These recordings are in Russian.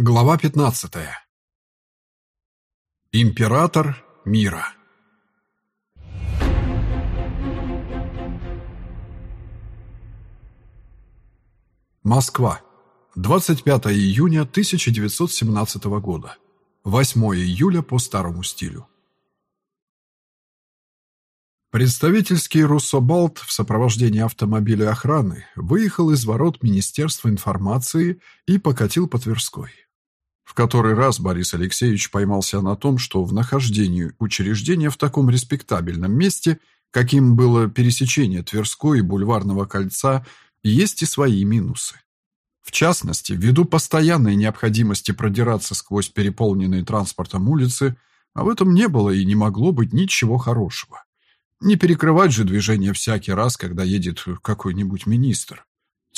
Глава 15. Император мира. Москва. 25 июня 1917 года. 8 июля по старому стилю. Представительский Руссобалт в сопровождении автомобиля охраны выехал из ворот Министерства информации и покатил по Тверской. В который раз Борис Алексеевич поймался на том, что в нахождении учреждения в таком респектабельном месте, каким было пересечение Тверской и Бульварного кольца, есть и свои минусы. В частности, ввиду постоянной необходимости продираться сквозь переполненные транспортом улицы, а в этом не было и не могло быть ничего хорошего. Не перекрывать же движение всякий раз, когда едет какой-нибудь министр.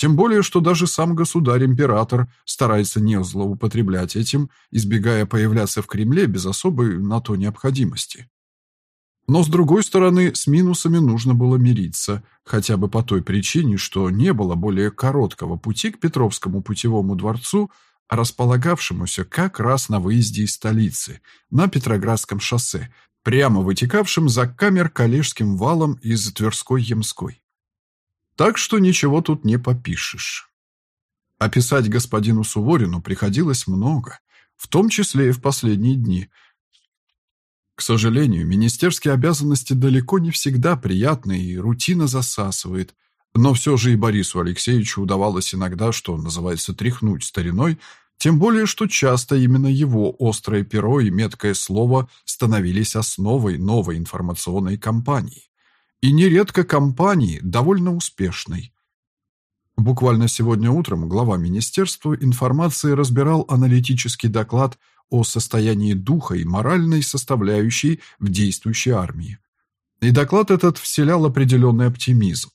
Тем более, что даже сам государь-император старается не злоупотреблять этим, избегая появляться в Кремле без особой на то необходимости. Но, с другой стороны, с минусами нужно было мириться, хотя бы по той причине, что не было более короткого пути к Петровскому путевому дворцу, располагавшемуся как раз на выезде из столицы, на Петроградском шоссе, прямо вытекавшем за камер Калежским валом из Тверской-Ямской. Так что ничего тут не попишешь. Описать господину Суворину приходилось много, в том числе и в последние дни. К сожалению, министерские обязанности далеко не всегда приятны и рутина засасывает, но все же и Борису Алексеевичу удавалось иногда, что называется, тряхнуть стариной, тем более, что часто именно его острое перо и меткое слово становились основой новой информационной кампании и нередко компании довольно успешной. Буквально сегодня утром глава Министерства информации разбирал аналитический доклад о состоянии духа и моральной составляющей в действующей армии. И доклад этот вселял определенный оптимизм,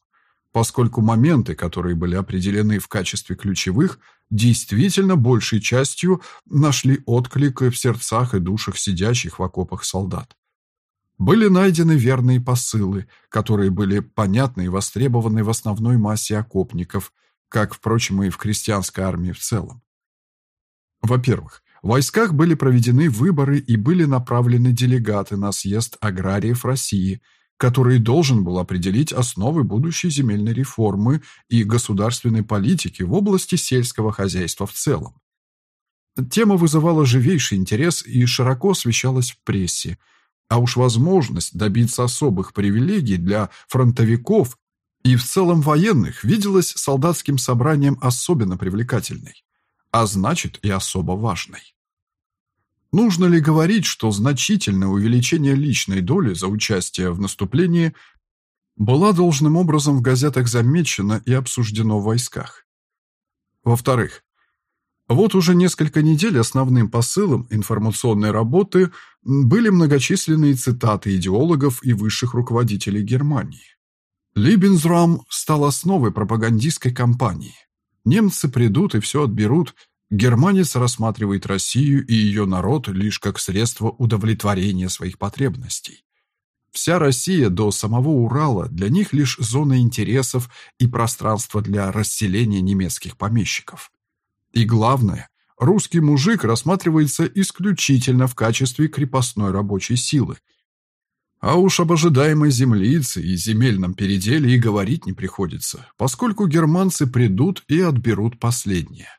поскольку моменты, которые были определены в качестве ключевых, действительно большей частью нашли отклик в сердцах и душах сидящих в окопах солдат. Были найдены верные посылы, которые были понятны и востребованы в основной массе окопников, как, впрочем, и в крестьянской армии в целом. Во-первых, в войсках были проведены выборы и были направлены делегаты на съезд аграриев России, который должен был определить основы будущей земельной реформы и государственной политики в области сельского хозяйства в целом. Тема вызывала живейший интерес и широко освещалась в прессе – а уж возможность добиться особых привилегий для фронтовиков и в целом военных виделась солдатским собранием особенно привлекательной, а значит и особо важной. Нужно ли говорить, что значительное увеличение личной доли за участие в наступлении была должным образом в газетах замечено и обсуждено в войсках? Во-вторых, вот уже несколько недель основным посылом информационной работы были многочисленные цитаты идеологов и высших руководителей Германии. Либензрам стал основой пропагандистской кампании. Немцы придут и все отберут, германец рассматривает Россию и ее народ лишь как средство удовлетворения своих потребностей. Вся Россия до самого Урала для них лишь зона интересов и пространство для расселения немецких помещиков. И главное, русский мужик рассматривается исключительно в качестве крепостной рабочей силы. А уж об ожидаемой землице и земельном переделе и говорить не приходится, поскольку германцы придут и отберут последнее.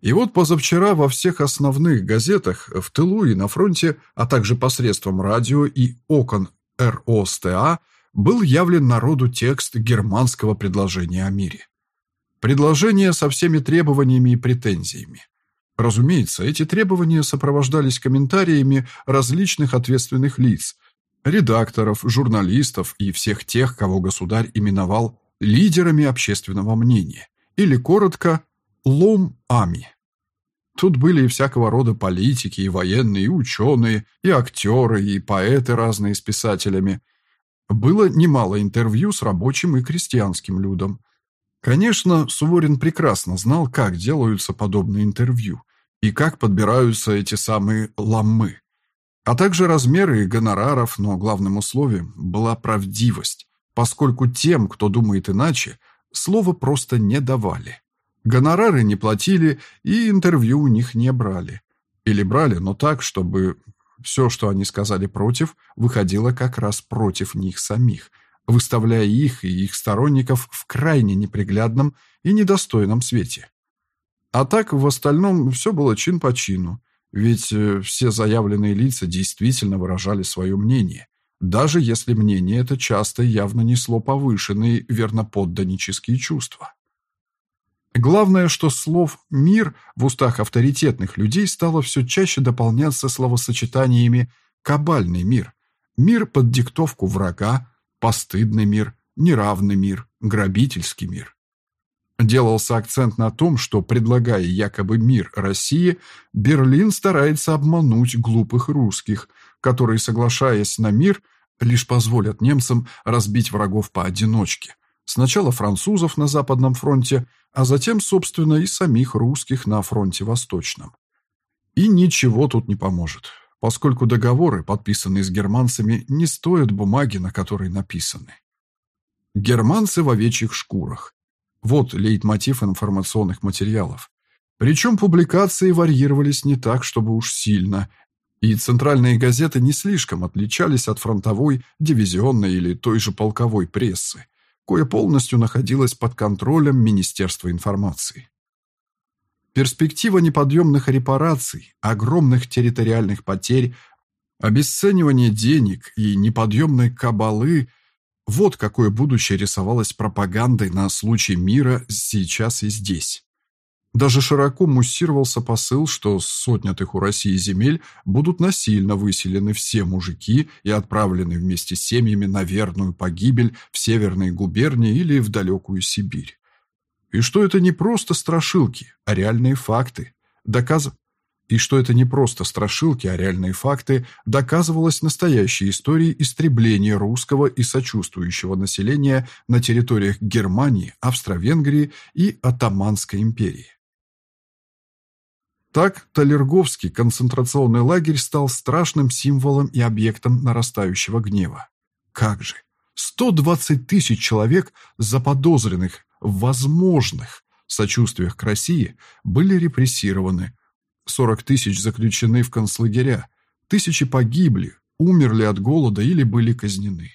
И вот позавчера во всех основных газетах, в тылу и на фронте, а также посредством радио и окон РОСТА был явлен народу текст германского предложения о мире. Предложение со всеми требованиями и претензиями. Разумеется, эти требования сопровождались комментариями различных ответственных лиц, редакторов, журналистов и всех тех, кого государь именовал лидерами общественного мнения, или коротко «лом-ами». Тут были и всякого рода политики, и военные, и ученые, и актеры, и поэты разные с писателями. Было немало интервью с рабочим и крестьянским людом. Конечно, Суворин прекрасно знал, как делаются подобные интервью и как подбираются эти самые ламмы, а также размеры гонораров, но главным условием была правдивость, поскольку тем, кто думает иначе, слова просто не давали. Гонорары не платили и интервью у них не брали. Или брали, но так, чтобы все, что они сказали против, выходило как раз против них самих, выставляя их и их сторонников в крайне неприглядном и недостойном свете. А так, в остальном, все было чин по чину, ведь э, все заявленные лица действительно выражали свое мнение, даже если мнение это часто явно несло повышенные верноподданнические чувства. Главное, что слов «мир» в устах авторитетных людей стало все чаще дополняться словосочетаниями «кабальный мир», «мир под диктовку врага», «постыдный мир», «неравный мир», «грабительский мир». Делался акцент на том, что, предлагая якобы мир России, Берлин старается обмануть глупых русских, которые, соглашаясь на мир, лишь позволят немцам разбить врагов поодиночке. Сначала французов на Западном фронте, а затем, собственно, и самих русских на фронте Восточном. И ничего тут не поможет, поскольку договоры, подписанные с германцами, не стоят бумаги, на которой написаны. Германцы в овечьих шкурах. Вот лейтмотив информационных материалов. Причем публикации варьировались не так, чтобы уж сильно, и центральные газеты не слишком отличались от фронтовой, дивизионной или той же полковой прессы, кое полностью находилась под контролем Министерства информации. Перспектива неподъемных репараций, огромных территориальных потерь, обесценивания денег и неподъемной кабалы – вот какое будущее рисовалось пропагандой на случай мира сейчас и здесь. Даже широко муссировался посыл, что с сотнятых у России земель будут насильно выселены все мужики и отправлены вместе с семьями на верную погибель в северные губернии или в далекую Сибирь. И что это не просто страшилки, а реальные факты, доказ и что это не просто страшилки, а реальные факты, доказывалось настоящей историей истребления русского и сочувствующего населения на территориях Германии, Австро-Венгрии и Отtomанской империи. Так, Талерговский концентрационный лагерь стал страшным символом и объектом нарастающего гнева. Как же! 120 тысяч человек, заподозренных в возможных сочувствиях к России, были репрессированы, 40 тысяч заключены в концлагеря, тысячи погибли, умерли от голода или были казнены.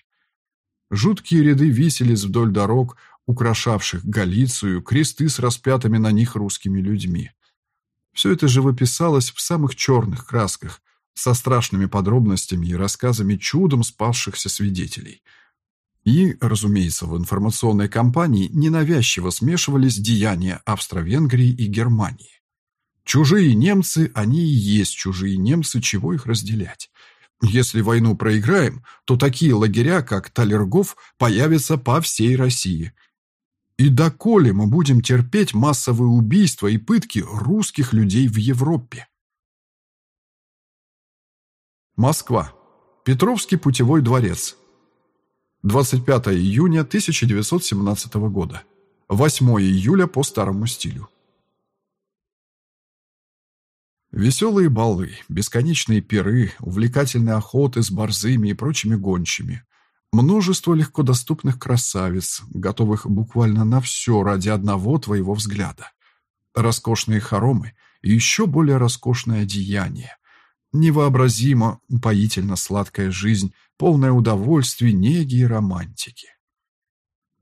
Жуткие ряды виселись вдоль дорог, украшавших Галицию, кресты с распятыми на них русскими людьми. Все это же выписалось в самых черных красках, со страшными подробностями и рассказами чудом спасшихся свидетелей. И, разумеется, в информационной кампании ненавязчиво смешивались деяния Австро-Венгрии и Германии. Чужие немцы, они и есть чужие немцы, чего их разделять? Если войну проиграем, то такие лагеря, как Талергов, появятся по всей России. И доколе мы будем терпеть массовые убийства и пытки русских людей в Европе? Москва. Петровский путевой дворец. 25 июня 1917 года. 8 июля по старому стилю. Веселые балы, бесконечные пиры, увлекательные охоты с борзыми и прочими гончими. Множество легкодоступных красавиц, готовых буквально на все ради одного твоего взгляда. Роскошные хоромы и еще более роскошное одеяние. Невообразимо упоительно сладкая жизнь, полная удовольствий, неги и романтики.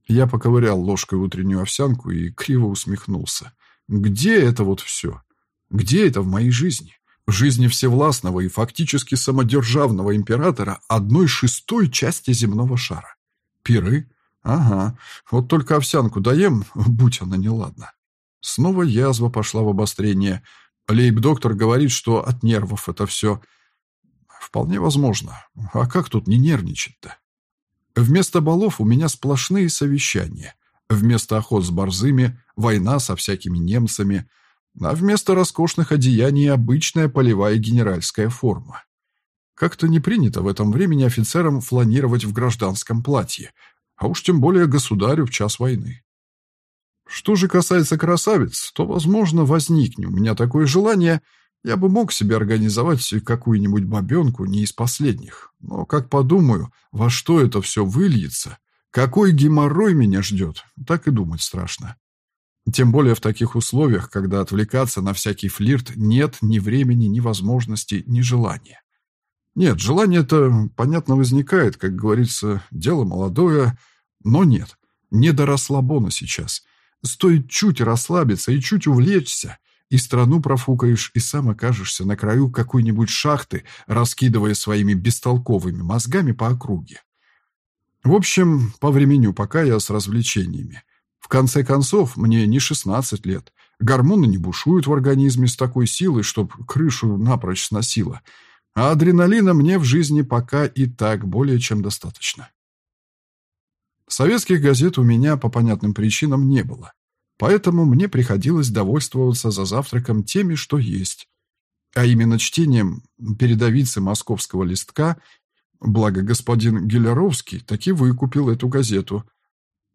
Я поковырял ложкой утреннюю овсянку и криво усмехнулся. Где это вот все? Где это в моей жизни? В жизни всевластного и фактически самодержавного императора одной шестой части земного шара. Пиры? Ага, вот только овсянку даем, будь она неладна. Снова язва пошла в обострение. Лейб-доктор говорит, что от нервов это все. Вполне возможно. А как тут не нервничать-то? Вместо балов у меня сплошные совещания. Вместо охот с борзыми – война со всякими немцами – а вместо роскошных одеяний обычная полевая генеральская форма. Как-то не принято в этом времени офицерам фланировать в гражданском платье, а уж тем более государю в час войны. Что же касается красавиц, то, возможно, возникнет у меня такое желание, я бы мог себе организовать какую-нибудь бабенку не из последних. Но, как подумаю, во что это все выльется, какой геморрой меня ждет, так и думать страшно. Тем более в таких условиях, когда отвлекаться на всякий флирт нет ни времени, ни возможности, ни желания. Нет, желание-то, понятно, возникает, как говорится, дело молодое, но нет, не до расслабона сейчас. Стоит чуть расслабиться и чуть увлечься, и страну профукаешь, и сам окажешься на краю какой-нибудь шахты, раскидывая своими бестолковыми мозгами по округе. В общем, по времени пока я с развлечениями. В конце концов, мне не 16 лет. Гормоны не бушуют в организме с такой силой, чтоб крышу напрочь сносило. А адреналина мне в жизни пока и так более чем достаточно. Советских газет у меня по понятным причинам не было. Поэтому мне приходилось довольствоваться за завтраком теми, что есть. А именно чтением передовицы московского листка, благо господин Гелеровский таки выкупил эту газету.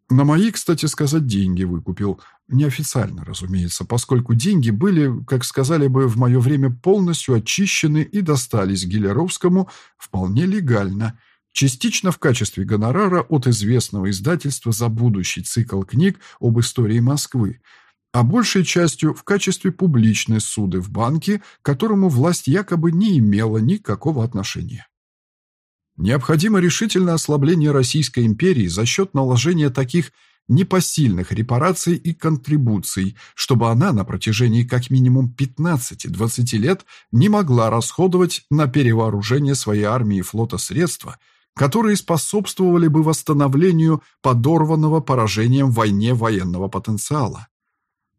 На мои, кстати сказать, деньги выкупил. Неофициально, разумеется, поскольку деньги были, как сказали бы в мое время, полностью очищены и достались Гелеровскому вполне легально – частично в качестве гонорара от известного издательства за будущий цикл книг об истории Москвы, а большей частью в качестве публичной суды в банке, к которому власть якобы не имела никакого отношения. Необходимо решительное ослабление Российской империи за счет наложения таких непосильных репараций и контрибуций, чтобы она на протяжении как минимум 15-20 лет не могла расходовать на перевооружение своей армии и флота средства – которые способствовали бы восстановлению подорванного поражением в войне военного потенциала.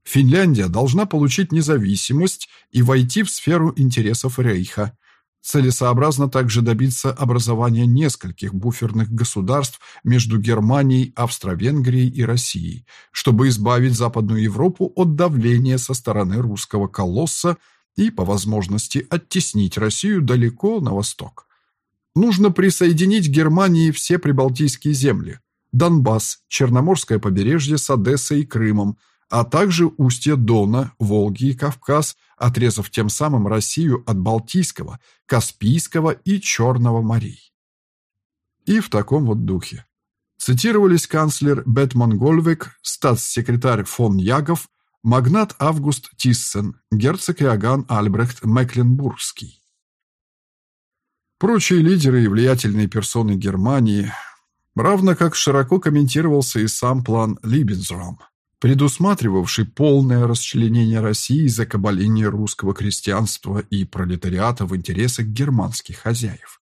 Финляндия должна получить независимость и войти в сферу интересов Рейха. Целесообразно также добиться образования нескольких буферных государств между Германией, Австро-Венгрией и Россией, чтобы избавить Западную Европу от давления со стороны русского колосса и, по возможности, оттеснить Россию далеко на восток. Нужно присоединить Германии все прибалтийские земли, Донбасс, Черноморское побережье с Одессой и Крымом, а также устье Дона, Волги и Кавказ, отрезав тем самым Россию от Балтийского, Каспийского и Черного морей. И в таком вот духе. Цитировались канцлер Бетман Гольвек, статс-секретарь фон Ягов, магнат Август Тиссен, герцог Иоганн Альбрехт Мекленбургский. Прочие лидеры и влиятельные персоны Германии, равно как широко комментировался и сам план Либензраум, предусматривавший полное расчленение России и закабаление русского крестьянства и пролетариата в интересах германских хозяев.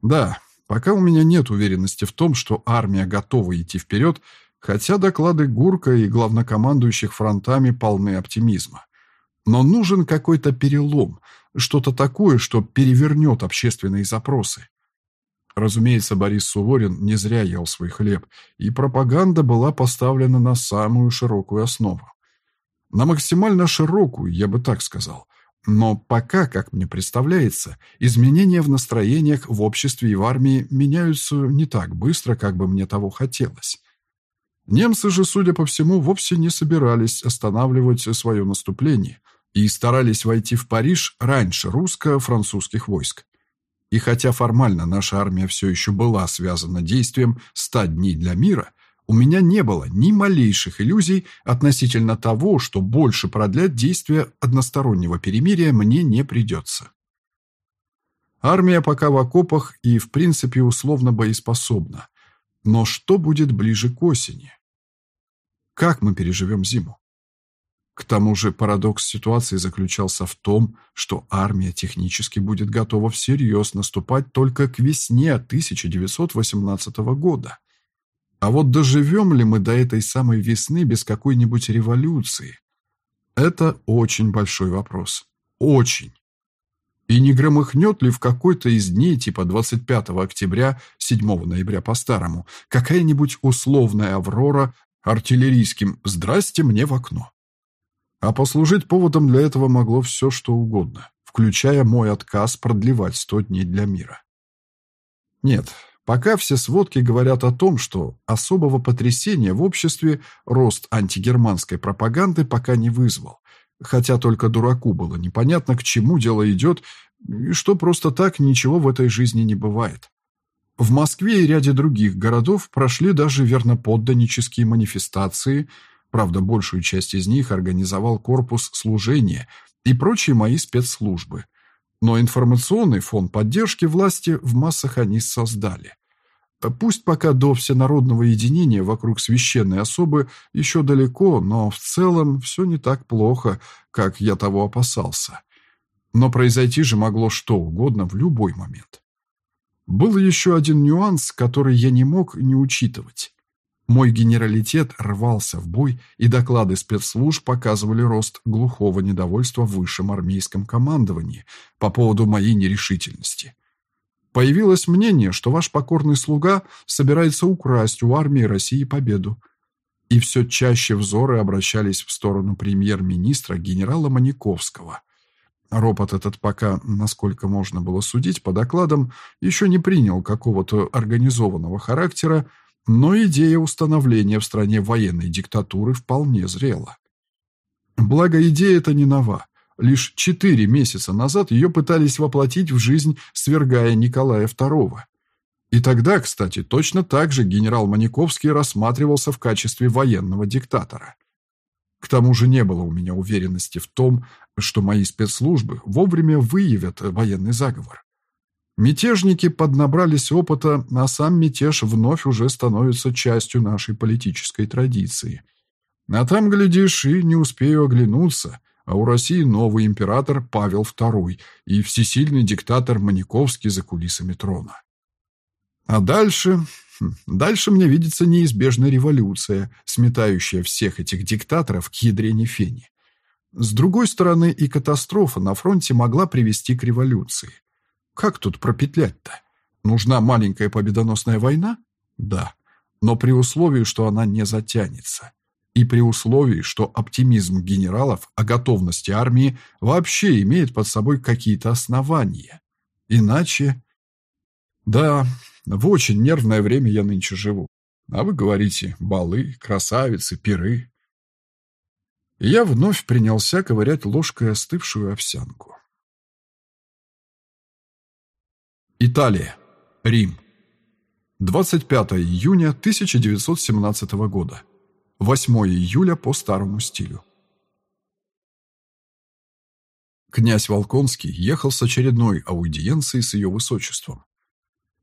Да, пока у меня нет уверенности в том, что армия готова идти вперед, хотя доклады Гурка и главнокомандующих фронтами полны оптимизма. Но нужен какой-то перелом – что-то такое, что перевернет общественные запросы. Разумеется, Борис Суворин не зря ел свой хлеб, и пропаганда была поставлена на самую широкую основу. На максимально широкую, я бы так сказал. Но пока, как мне представляется, изменения в настроениях в обществе и в армии меняются не так быстро, как бы мне того хотелось. Немцы же, судя по всему, вовсе не собирались останавливать свое наступление – и старались войти в Париж раньше русско-французских войск. И хотя формально наша армия все еще была связана действием «100 дней для мира», у меня не было ни малейших иллюзий относительно того, что больше продлять действие одностороннего перемирия мне не придется. Армия пока в окопах и, в принципе, условно боеспособна. Но что будет ближе к осени? Как мы переживем зиму? К тому же парадокс ситуации заключался в том, что армия технически будет готова всерьез наступать только к весне 1918 года. А вот доживем ли мы до этой самой весны без какой-нибудь революции? Это очень большой вопрос. Очень. И не громыхнет ли в какой-то из дней, типа 25 октября, 7 ноября по-старому, какая-нибудь условная «Аврора» артиллерийским «Здрасте мне в окно». А послужить поводом для этого могло все, что угодно, включая мой отказ продлевать сто дней для мира. Нет, пока все сводки говорят о том, что особого потрясения в обществе рост антигерманской пропаганды пока не вызвал, хотя только дураку было непонятно, к чему дело идет, и что просто так ничего в этой жизни не бывает. В Москве и ряде других городов прошли даже верноподданнические манифестации – Правда, большую часть из них организовал корпус служения и прочие мои спецслужбы. Но информационный фон поддержки власти в массах они создали. Пусть пока до всенародного единения вокруг священной особы еще далеко, но в целом все не так плохо, как я того опасался. Но произойти же могло что угодно в любой момент. Был еще один нюанс, который я не мог не учитывать. Мой генералитет рвался в бой, и доклады спецслужб показывали рост глухого недовольства в высшем армейском командовании по поводу моей нерешительности. Появилось мнение, что ваш покорный слуга собирается украсть у армии России победу. И все чаще взоры обращались в сторону премьер-министра генерала Маниковского. Ропот этот пока, насколько можно было судить по докладам, еще не принял какого-то организованного характера, но идея установления в стране военной диктатуры вполне зрела. Благо, идея эта не нова. Лишь четыре месяца назад ее пытались воплотить в жизнь, свергая Николая II. И тогда, кстати, точно так же генерал Маниковский рассматривался в качестве военного диктатора. К тому же не было у меня уверенности в том, что мои спецслужбы вовремя выявят военный заговор. Мятежники поднабрались опыта, а сам мятеж вновь уже становится частью нашей политической традиции. А там, глядишь, и не успею оглянуться, а у России новый император Павел II и всесильный диктатор Маниковский за кулисами трона. А дальше... Хм, дальше мне видится неизбежная революция, сметающая всех этих диктаторов к ядрене фени. С другой стороны, и катастрофа на фронте могла привести к революции. Как тут пропетлять-то? Нужна маленькая победоносная война? Да, но при условии, что она не затянется. И при условии, что оптимизм генералов о готовности армии вообще имеет под собой какие-то основания. Иначе... Да, в очень нервное время я нынче живу. А вы говорите «балы», «красавицы», «пиры». я вновь принялся ковырять ложкой остывшую овсянку. Италия. Рим. 25 июня 1917 года. 8 июля по старому стилю. Князь Волконский ехал с очередной аудиенцией с ее высочеством.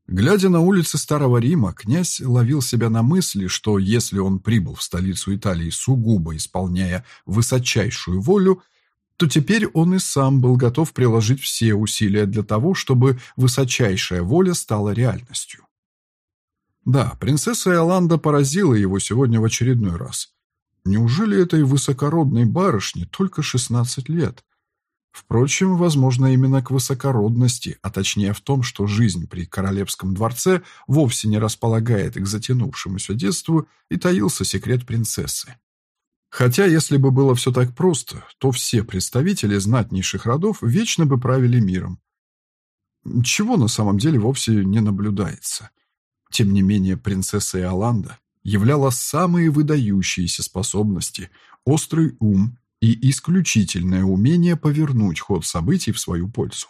Глядя на улицы Старого Рима, князь ловил себя на мысли, что если он прибыл в столицу Италии сугубо исполняя высочайшую волю, то теперь он и сам был готов приложить все усилия для того, чтобы высочайшая воля стала реальностью. Да, принцесса Иоланда поразила его сегодня в очередной раз. Неужели этой высокородной барышне только 16 лет? Впрочем, возможно, именно к высокородности, а точнее в том, что жизнь при королевском дворце вовсе не располагает к затянувшемуся детству, и таился секрет принцессы. Хотя, если бы было все так просто, то все представители знатнейших родов вечно бы правили миром. Чего на самом деле вовсе не наблюдается. Тем не менее, принцесса Иоланда являла самые выдающиеся способности, острый ум и исключительное умение повернуть ход событий в свою пользу.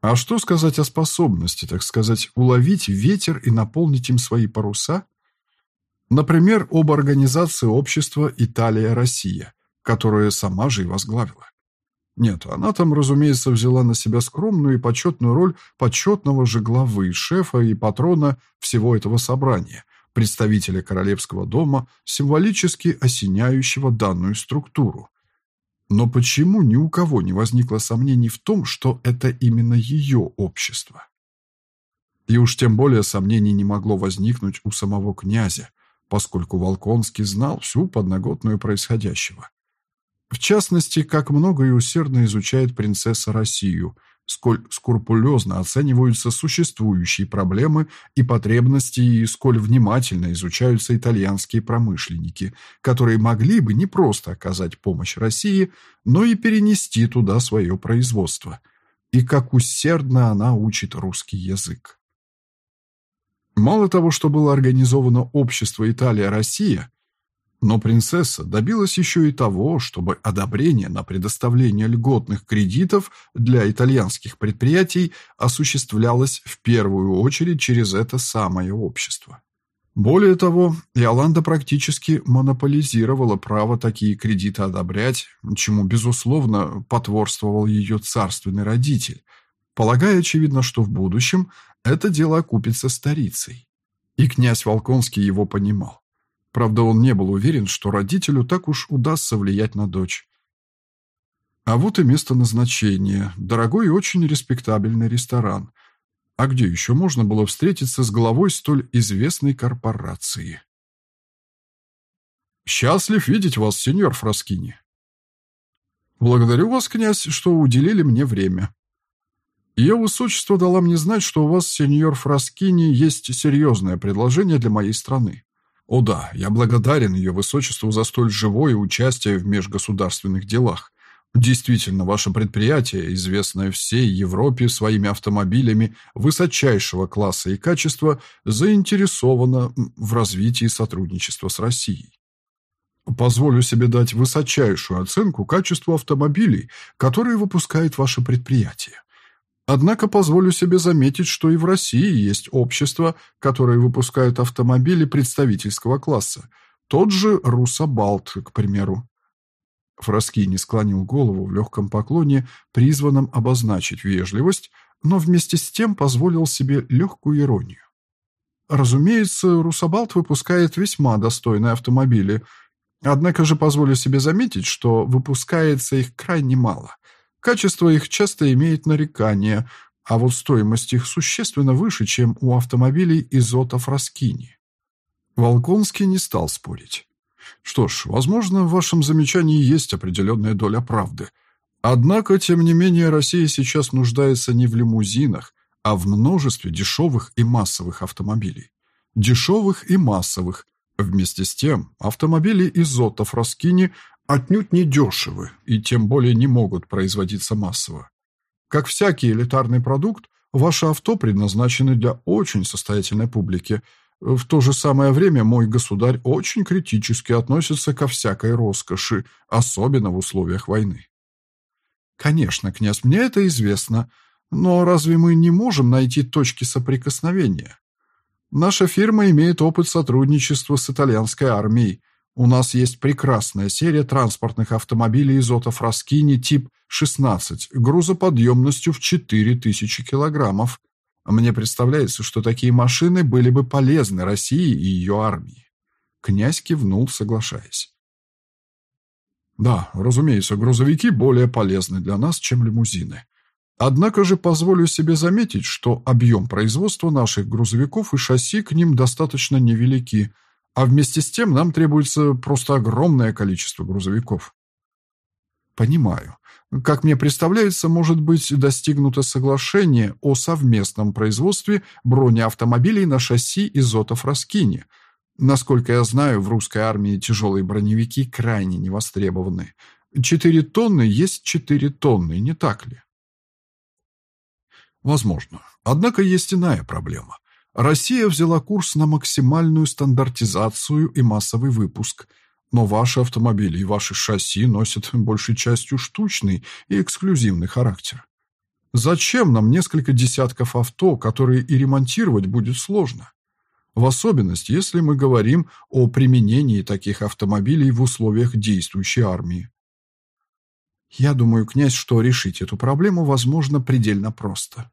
А что сказать о способности, так сказать, уловить ветер и наполнить им свои паруса – Например, об организации общества «Италия-Россия», которое сама же и возглавила. Нет, она там, разумеется, взяла на себя скромную и почетную роль почетного же главы, шефа и патрона всего этого собрания, представителя королевского дома, символически осеняющего данную структуру. Но почему ни у кого не возникло сомнений в том, что это именно ее общество? И уж тем более сомнений не могло возникнуть у самого князя, поскольку Волконский знал всю подноготную происходящего. В частности, как много и усердно изучает принцесса Россию, сколь скрупулезно оцениваются существующие проблемы и потребности и сколь внимательно изучаются итальянские промышленники, которые могли бы не просто оказать помощь России, но и перенести туда свое производство, и как усердно она учит русский язык. Мало того, что было организовано общество Италия-Россия, но принцесса добилась еще и того, чтобы одобрение на предоставление льготных кредитов для итальянских предприятий осуществлялось в первую очередь через это самое общество. Более того, Иоланда практически монополизировала право такие кредиты одобрять, чему, безусловно, потворствовал ее царственный родитель, полагая, очевидно, что в будущем это дело окупится старицей. И князь Волконский его понимал. Правда, он не был уверен, что родителю так уж удастся влиять на дочь. А вот и место назначения. Дорогой и очень респектабельный ресторан. А где еще можно было встретиться с главой столь известной корпорации? «Счастлив видеть вас, сеньор Фраскини». «Благодарю вас, князь, что уделили мне время. Ее высочество дала мне знать, что у вас, сеньор Фраскини, есть серьезное предложение для моей страны. О да, я благодарен ее высочеству за столь живое участие в межгосударственных делах. Действительно, ваше предприятие, известное всей Европе своими автомобилями высочайшего класса и качества, заинтересовано в развитии сотрудничества с Россией. Позволю себе дать высочайшую оценку качеству автомобилей, которые выпускает ваше предприятие. Однако позволю себе заметить, что и в России есть общества, которые выпускают автомобили представительского класса. Тот же Русабалт, к примеру. Фраскини склонил голову в легком поклоне, призванном обозначить вежливость, но вместе с тем позволил себе легкую иронию. Разумеется, Русабалт выпускает весьма достойные автомобили, однако же позволю себе заметить, что выпускается их крайне мало – Качество их часто имеет нарекания, а вот стоимость их существенно выше, чем у автомобилей Изота Фраскини. Волконский не стал спорить. Что ж, возможно, в вашем замечании есть определенная доля правды. Однако, тем не менее, Россия сейчас нуждается не в лимузинах, а в множестве дешевых и массовых автомобилей. Дешевых и массовых. Вместе с тем, автомобили Изота Фраскини отнюдь не дешевы и тем более не могут производиться массово. Как всякий элитарный продукт, ваши авто предназначены для очень состоятельной публики. В то же самое время мой государь очень критически относится ко всякой роскоши, особенно в условиях войны. Конечно, князь, мне это известно, но разве мы не можем найти точки соприкосновения? Наша фирма имеет опыт сотрудничества с итальянской армией, у нас есть прекрасная серия транспортных автомобилей Изота Фраскини тип 16 грузоподъемностью в 4000 килограммов. Мне представляется, что такие машины были бы полезны России и ее армии. Князь кивнул, соглашаясь. Да, разумеется, грузовики более полезны для нас, чем лимузины. Однако же позволю себе заметить, что объем производства наших грузовиков и шасси к ним достаточно невелики – а вместе с тем нам требуется просто огромное количество грузовиков. Понимаю. Как мне представляется, может быть достигнуто соглашение о совместном производстве бронеавтомобилей на шасси Изотов Раскини. Насколько я знаю, в русской армии тяжелые броневики крайне не востребованы. Четыре тонны есть четыре тонны, не так ли? Возможно. Однако есть иная проблема. Россия взяла курс на максимальную стандартизацию и массовый выпуск. Но ваши автомобили и ваши шасси носят большей частью штучный и эксклюзивный характер. Зачем нам несколько десятков авто, которые и ремонтировать будет сложно? В особенности, если мы говорим о применении таких автомобилей в условиях действующей армии. Я думаю, князь, что решить эту проблему возможно предельно просто.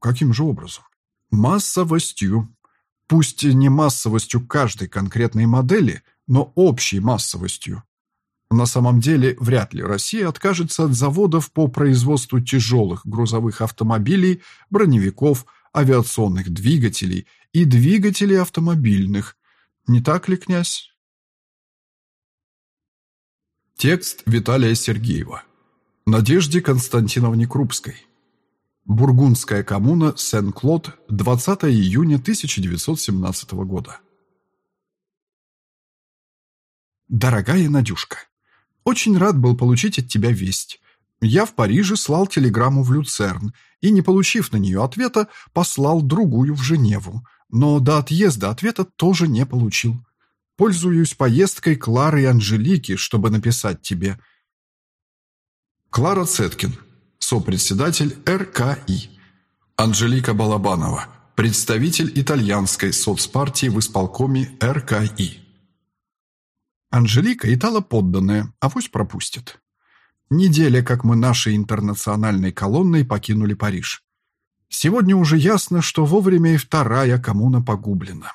Каким же образом? Массовостью. Пусть не массовостью каждой конкретной модели, но общей массовостью. На самом деле, вряд ли Россия откажется от заводов по производству тяжелых грузовых автомобилей, броневиков, авиационных двигателей и двигателей автомобильных. Не так ли, князь? Текст Виталия Сергеева. Надежде Константиновне Крупской. Бургундская коммуна Сен-Клод, 20 июня 1917 года. Дорогая Надюшка, очень рад был получить от тебя весть. Я в Париже слал телеграмму в Люцерн и, не получив на нее ответа, послал другую в Женеву, но до отъезда ответа тоже не получил. Пользуюсь поездкой Клары и Анжелики, чтобы написать тебе. Клара Цеткин, сопредседатель РКИ. Анжелика Балабанова, представитель итальянской соцпартии в исполкоме РКИ. Анжелика Итала подданная, авось пропустит. Неделя, как мы нашей интернациональной колонной покинули Париж. Сегодня уже ясно, что вовремя и вторая коммуна погублена.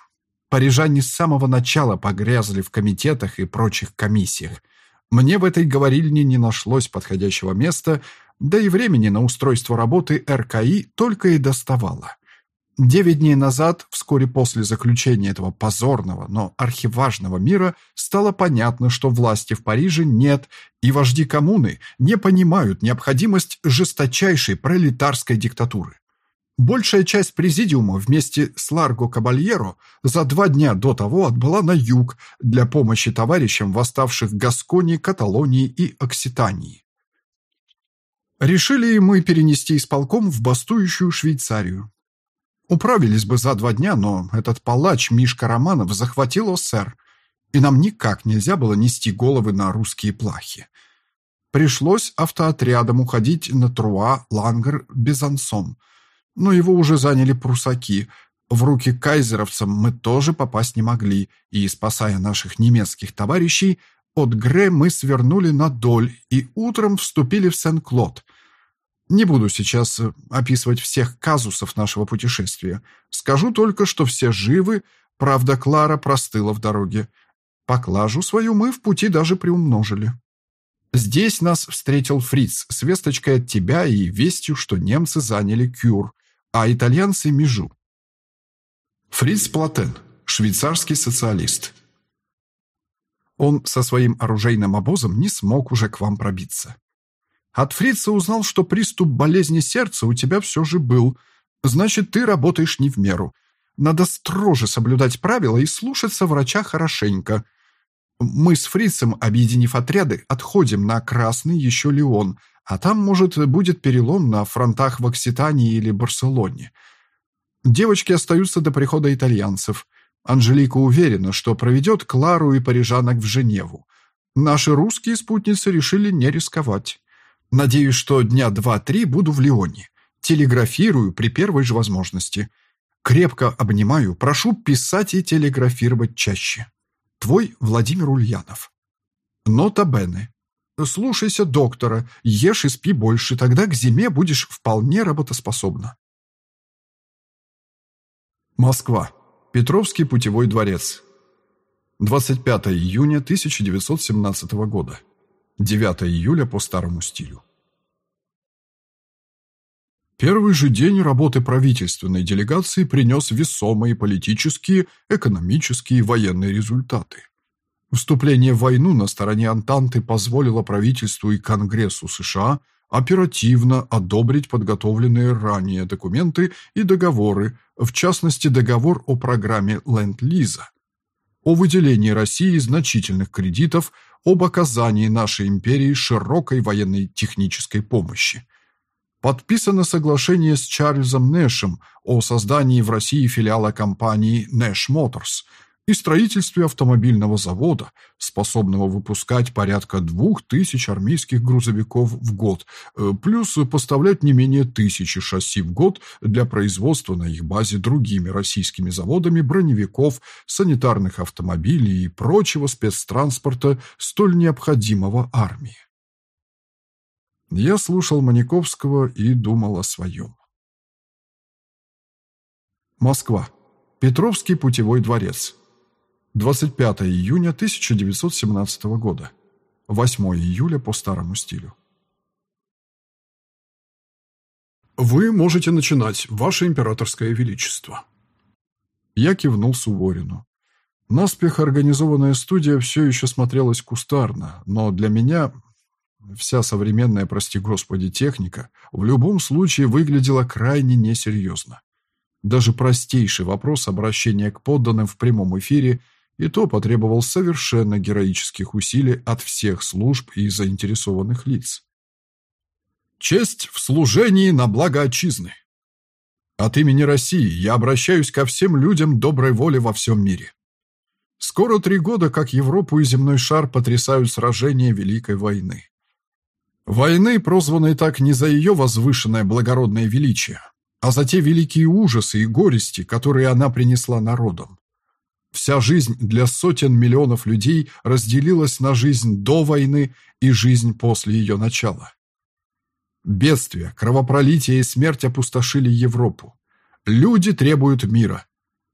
Парижане с самого начала погрязли в комитетах и прочих комиссиях. Мне в этой говорильне не нашлось подходящего места, да и времени на устройство работы РКИ только и доставало. Девять дней назад, вскоре после заключения этого позорного, но архиважного мира, стало понятно, что власти в Париже нет, и вожди коммуны не понимают необходимость жесточайшей пролетарской диктатуры. Большая часть президиума вместе с Ларго Кабальеро за два дня до того отбыла на юг для помощи товарищам, восставших в Гасконе, Каталонии и Окситании. Решили мы перенести исполком в бастующую Швейцарию. Управились бы за два дня, но этот палач Мишка Романов захватил ОСР, и нам никак нельзя было нести головы на русские плахи. Пришлось автоотрядом уходить на Труа, Лангер, Безансон – но его уже заняли прусаки. В руки кайзеровцам мы тоже попасть не могли, и, спасая наших немецких товарищей, от Гре мы свернули на Доль и утром вступили в Сен-Клод. Не буду сейчас э, описывать всех казусов нашего путешествия. Скажу только, что все живы, правда, Клара простыла в дороге. Поклажу свою мы в пути даже приумножили. Здесь нас встретил Фриц с весточкой от тебя и вестью, что немцы заняли Кюр а итальянцы – Межу. Фриц Платен, швейцарский социалист. Он со своим оружейным обозом не смог уже к вам пробиться. От фрица узнал, что приступ болезни сердца у тебя все же был. Значит, ты работаешь не в меру. Надо строже соблюдать правила и слушаться врача хорошенько. Мы с фрицем, объединив отряды, отходим на Красный еще Леон, а там, может, будет перелом на фронтах в Окситании или Барселоне. Девочки остаются до прихода итальянцев. Анжелика уверена, что проведет Клару и парижанок в Женеву. Наши русские спутницы решили не рисковать. Надеюсь, что дня два-три буду в Лионе. Телеграфирую при первой же возможности. Крепко обнимаю, прошу писать и телеграфировать чаще. Твой Владимир Ульянов. Нота Бене. Слушайся доктора, ешь и спи больше, тогда к зиме будешь вполне работоспособна. Москва. Петровский путевой дворец. 25 июня 1917 года. 9 июля по старому стилю. Первый же день работы правительственной делегации принес весомые политические, экономические и военные результаты. Вступление в войну на стороне Антанты позволило правительству и Конгрессу США оперативно одобрить подготовленные ранее документы и договоры, в частности договор о программе Ленд-Лиза, о выделении России значительных кредитов, об оказании нашей империи широкой военной технической помощи. Подписано соглашение с Чарльзом Нэшем о создании в России филиала компании Nash Motors – и строительстве автомобильного завода, способного выпускать порядка двух тысяч армейских грузовиков в год, э, плюс поставлять не менее тысячи шасси в год для производства на их базе другими российскими заводами броневиков, санитарных автомобилей и прочего спецтранспорта, столь необходимого армии. Я слушал Маниковского и думал о своем. Москва. Петровский путевой дворец. 25 июня 1917 года. 8 июля по старому стилю. «Вы можете начинать, Ваше Императорское Величество». Я кивнул Суворину. Наспех организованная студия все еще смотрелась кустарно, но для меня вся современная, прости господи, техника в любом случае выглядела крайне несерьезно. Даже простейший вопрос обращения к подданным в прямом эфире – и то потребовал совершенно героических усилий от всех служб и заинтересованных лиц. Честь в служении на благо отчизны. От имени России я обращаюсь ко всем людям доброй воли во всем мире. Скоро три года, как Европу и земной шар потрясают сражения Великой войны. Войны, прозванной так не за ее возвышенное благородное величие, а за те великие ужасы и горести, которые она принесла народам. Вся жизнь для сотен миллионов людей разделилась на жизнь до войны и жизнь после ее начала. Бедствия, кровопролитие и смерть опустошили Европу. Люди требуют мира.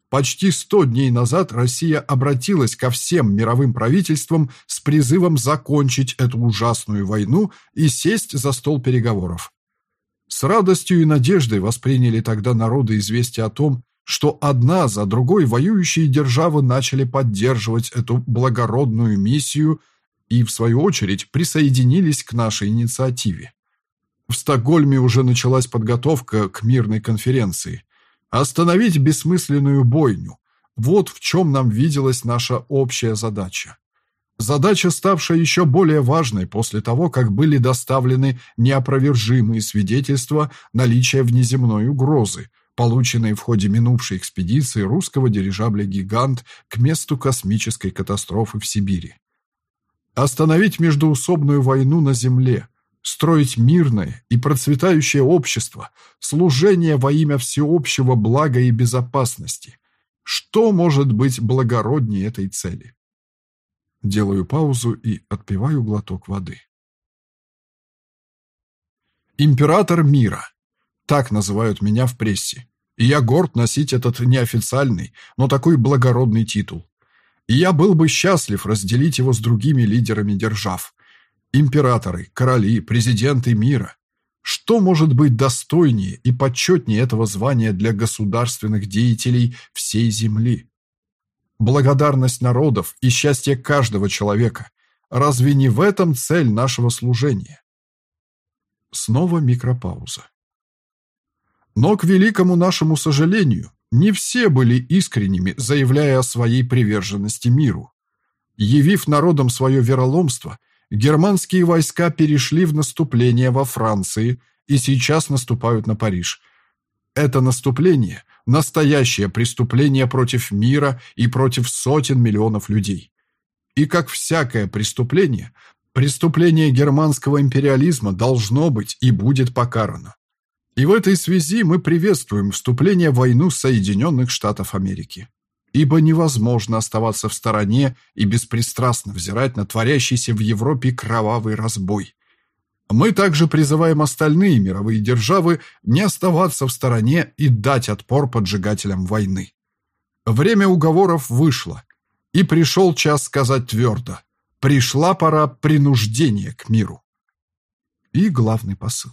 Почти сто дней назад Россия обратилась ко всем мировым правительствам с призывом закончить эту ужасную войну и сесть за стол переговоров. С радостью и надеждой восприняли тогда народы известие о том, что одна за другой воюющие державы начали поддерживать эту благородную миссию и, в свою очередь, присоединились к нашей инициативе. В Стокгольме уже началась подготовка к мирной конференции. Остановить бессмысленную бойню – вот в чем нам виделась наша общая задача. Задача, ставшая еще более важной после того, как были доставлены неопровержимые свидетельства наличия внеземной угрозы – полученные в ходе минувшей экспедиции русского дирижабля «Гигант» к месту космической катастрофы в Сибири. Остановить междуусобную войну на Земле, строить мирное и процветающее общество, служение во имя всеобщего блага и безопасности. Что может быть благороднее этой цели? Делаю паузу и отпиваю глоток воды. Император мира. Так называют меня в прессе. И я горд носить этот неофициальный, но такой благородный титул. И я был бы счастлив разделить его с другими лидерами держав. Императоры, короли, президенты мира. Что может быть достойнее и почетнее этого звания для государственных деятелей всей Земли? Благодарность народов и счастье каждого человека. Разве не в этом цель нашего служения? Снова микропауза. Но, к великому нашему сожалению, не все были искренними, заявляя о своей приверженности миру. Явив народам свое вероломство, германские войска перешли в наступление во Франции и сейчас наступают на Париж. Это наступление – настоящее преступление против мира и против сотен миллионов людей. И как всякое преступление, преступление германского империализма должно быть и будет покарано. И в этой связи мы приветствуем вступление в войну Соединенных Штатов Америки. Ибо невозможно оставаться в стороне и беспристрастно взирать на творящийся в Европе кровавый разбой. Мы также призываем остальные мировые державы не оставаться в стороне и дать отпор поджигателям войны. Время уговоров вышло, и пришел час сказать твердо – пришла пора принуждения к миру. И главный посыл.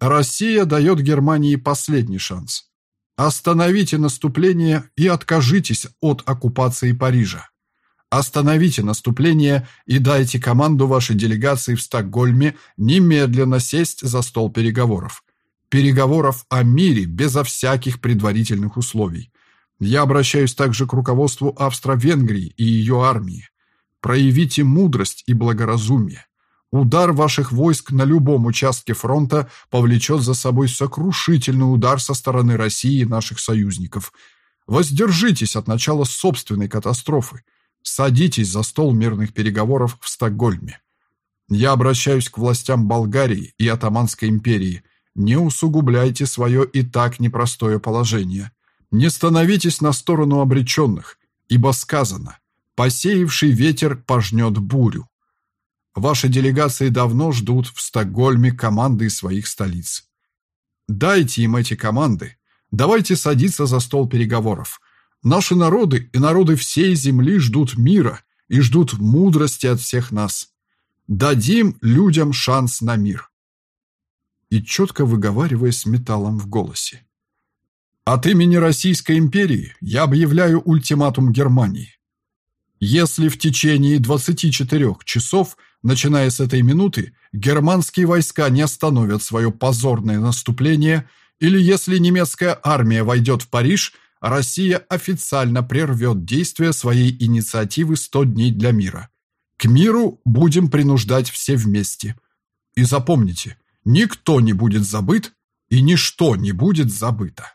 Россия дает Германии последний шанс. Остановите наступление и откажитесь от оккупации Парижа. Остановите наступление и дайте команду вашей делегации в Стокгольме немедленно сесть за стол переговоров. Переговоров о мире безо всяких предварительных условий. Я обращаюсь также к руководству Австро-Венгрии и ее армии. Проявите мудрость и благоразумие. Удар ваших войск на любом участке фронта повлечет за собой сокрушительный удар со стороны России и наших союзников. Воздержитесь от начала собственной катастрофы. Садитесь за стол мирных переговоров в Стокгольме. Я обращаюсь к властям Болгарии и Отоманской империи. Не усугубляйте свое и так непростое положение. Не становитесь на сторону обреченных, ибо сказано «посеявший ветер пожнет бурю». Ваши делегации давно ждут в Стокгольме команды из своих столиц. Дайте им эти команды. Давайте садиться за стол переговоров. Наши народы и народы всей земли ждут мира и ждут мудрости от всех нас. Дадим людям шанс на мир. И четко выговаривая с металлом в голосе. От имени Российской империи я объявляю ультиматум Германии. Если в течение 24 часов Начиная с этой минуты, германские войска не остановят свое позорное наступление, или если немецкая армия войдет в Париж, Россия официально прервет действие своей инициативы «100 дней для мира». К миру будем принуждать все вместе. И запомните, никто не будет забыт и ничто не будет забыто.